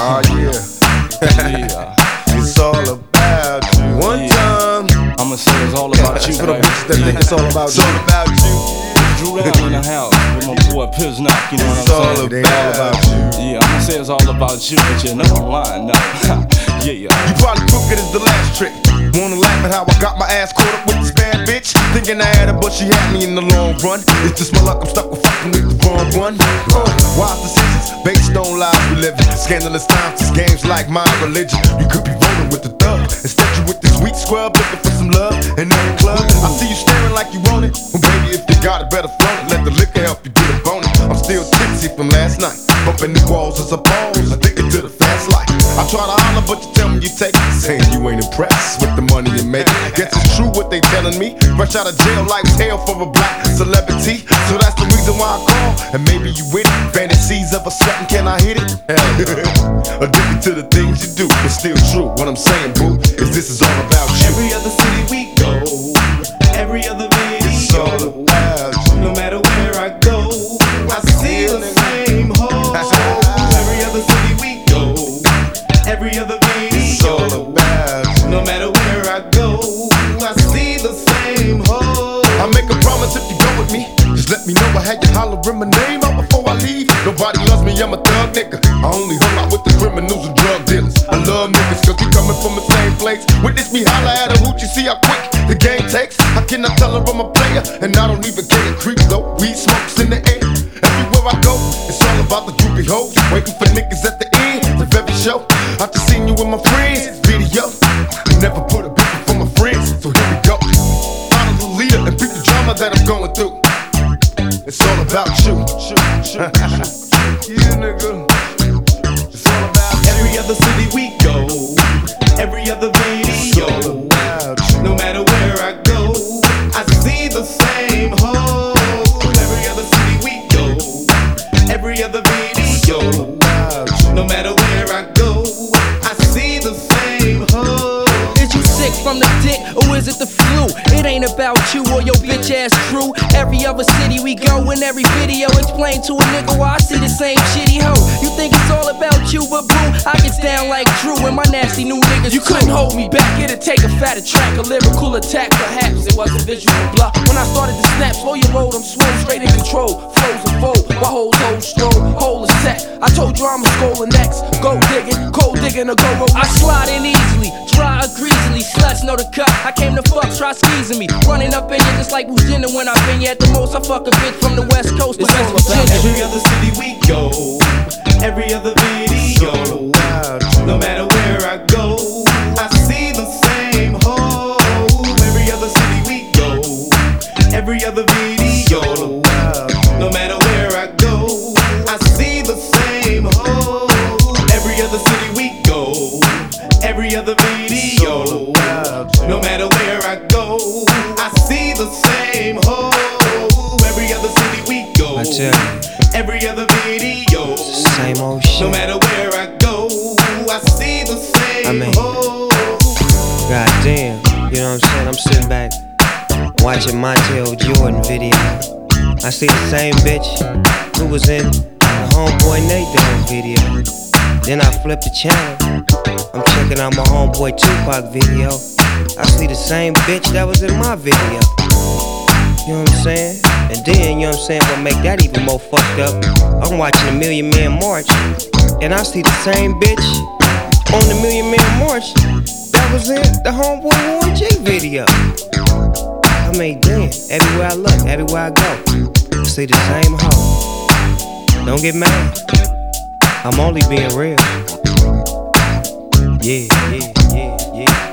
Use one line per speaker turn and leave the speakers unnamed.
Oh yeah.
yeah.
It's all about you. One
Yeah.
time.
I'ma say it's all about you,
For the bitches that think it's all about
It's
you.
all about you.
Dru Down in the house with my boy Piznock, you know what I'm saying?
It ain't all about you.
Yeah, I'ma say it's all about you, but you know I'm lying now. yeah,
You probably took it as the last trick. Wanna laugh at how I got my ass caught up with this bad bitch? Thinking I had her, but she had me in the long run. It's just my luck, I'm stuck with the wrong one. Uh, wise decisions, based on lies we live. Scandalous times, it's games like my religion. You could be rolling with the thug. Instead, you with this weak scrub looking for some love in every club. I see you staring like you want it. Well, baby, if you got it, better flaunt it. Let the liquor help you get a bonus. I'm still tipsy from last night. Bumping the walls as a pose. Addicted to the fast life. I try to holler, but you tell me you take it. Saying you ain't impressed with the money you make. Guess it's true what they telling me. Rush out of jail, life's hell for a black celebrity. So reason why I call. And maybe you with it. Fantasies of a certain, can I hit it? Addicted to the things you do. It's still true. What I'm saying, boo, is this is all about you.
Every other city we go, every other
It's all about you.
No matter where I go, I see the same hoes. Every other city we go, every other
It's all about you.
No matter where I go,
let me know I had you hollering my name out before I leave. Nobody loves me, I'm a thug nigga. I only hung out with the criminals and drug dealers. I love niggas cause we coming from the same place. Witness me holler at a you see how quick the game takes. I tell her I'm a player? And I don't even care. Creep though, weed smokes in the air. Everywhere I go, it's all about the groupie hoes. Waiting for niggas at the end of every show. I just seen you with my friends, video. I never put a bitch for my friends, so here we go. Follow the leader and beat the drama that I'm going through. It's all about you. you nigga. It's all about you.
Every other city we go, every other video. No matter where I go, I see the same hoes. Every other city we go, every other video. No matter
from the dick or is it the flu? It ain't about you or your bitch ass crew. Every other city we go in every video explain to a nigga why I see the same shitty hoe. You think it's all about you, but boo, I get down like Drew and my nasty new niggas. You couldn't hold me back, it'd take a fatter track, a lyrical attack. Perhaps it was a visual bluff. When I started to snap, slow your road, I'm swole, straight in control. Flows and fold, while hoes hold slow, hole is set. I told you I'm a skull next. Go digging, cold digging, or go roll. I slide in easily, dry or greasily. Sluts know the cut. I came to fuck, try squeezing me. Running up in you just like Virginia when I've been you at the most. I fuck a bitch from the west coast to West Virginia.
Every other city we go, every other video. No matter where I go, I see the same hoes. Every other city we go, I
tell you,
every other video.
same old shit.
No matter where I go, I see the same
I mean-
hoes.
God damn, you know what I'm saying? I'm sitting back watching Montel Jordan video. I see the same bitch who was in the homeboy Dogg video. Then I flip the channel. I'm checking out my homeboy Tupac video. I see the same bitch that was in my video. You know what I'm saying? And then, you know what I'm saying, what make that even more fucked up, I'm watching a Million Man March, and I see the same bitch on the Million Man March that was in the Homeboy Warren G video. I mean, damn, everywhere I look, everywhere I go, I see the same hoe. Don't get mad. I'm only being real. Yeah, yeah, yeah, yeah.